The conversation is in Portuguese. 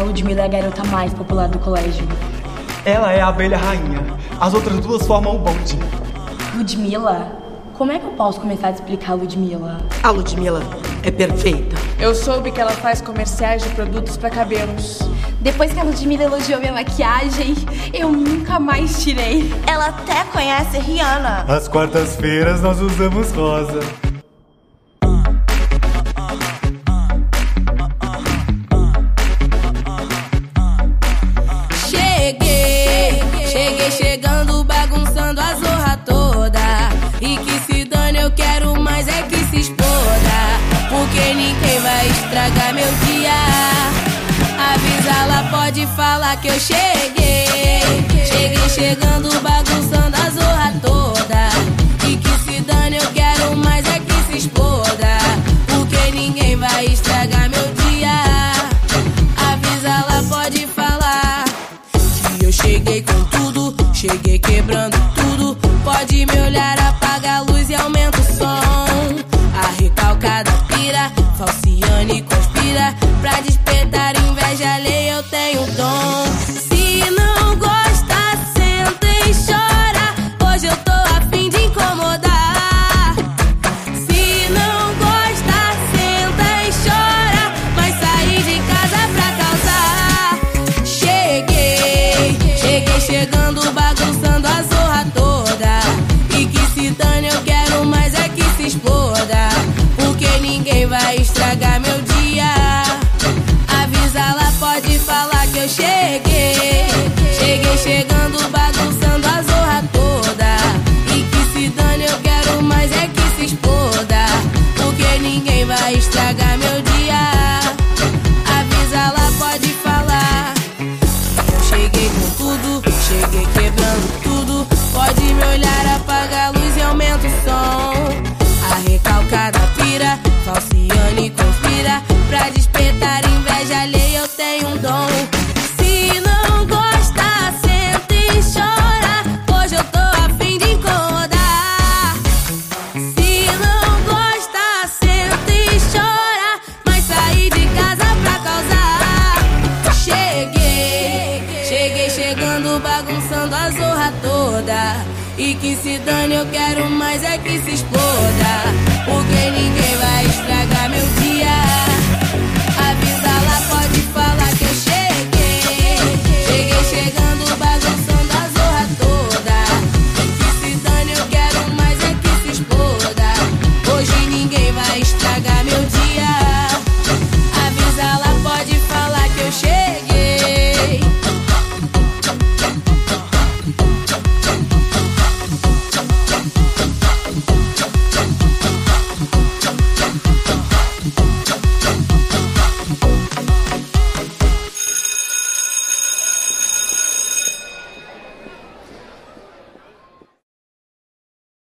Ludmilla é a garota mais popular do colégio. Ela é a abelha rainha. As outras duas formam o bonde. Ludmilla? Como é que eu posso começar a explicar a Ludmilla? A Ludmilla é perfeita. Eu soube que ela faz comerciais de produtos para cabelos. Depois que a Ludmilla elogiou minha maquiagem, eu nunca mais tirei. Ela até conhece Rihanna. Às quartas-feiras nós usamos rosa. E que se dane, eu quero mais é que se exploda. Porque ninguém vai estragar meu dia. Avisa, ela pode falar que eu cheguei. Cheguei chegando, bagunçando a zorra toda. E que se dane, eu quero mais é que se exploda. Porque ninguém vai estragar meu dia. Avisa, ela pode falar. Que eu cheguei com tudo, cheguei quebrando tudo. Pode me olhar, apaga a luz e aumenta o som. A recalcada pira, falciane conspira. Pra despertar Porque ninguém vai estragar meu dia. Avisa, ela pode falar que eu cheguei. Cheguei chegando, bagunçando a zorra toda. E que se dane, eu quero mais é que se exploda. Porque ninguém vai estragar meu dia. A recalcada pira, falciane conspira. Pra despertar inveja alheia, eu tenho um dom. Se não gosta, senta e chora. Hoje eu tô afim de incomodar. Se não gosta, senta e chora. Mas sair de casa pra causar. Cheguei, cheguei chegando, bagunçando a zorra toda. E que se dane, eu quero mais é que se exploda.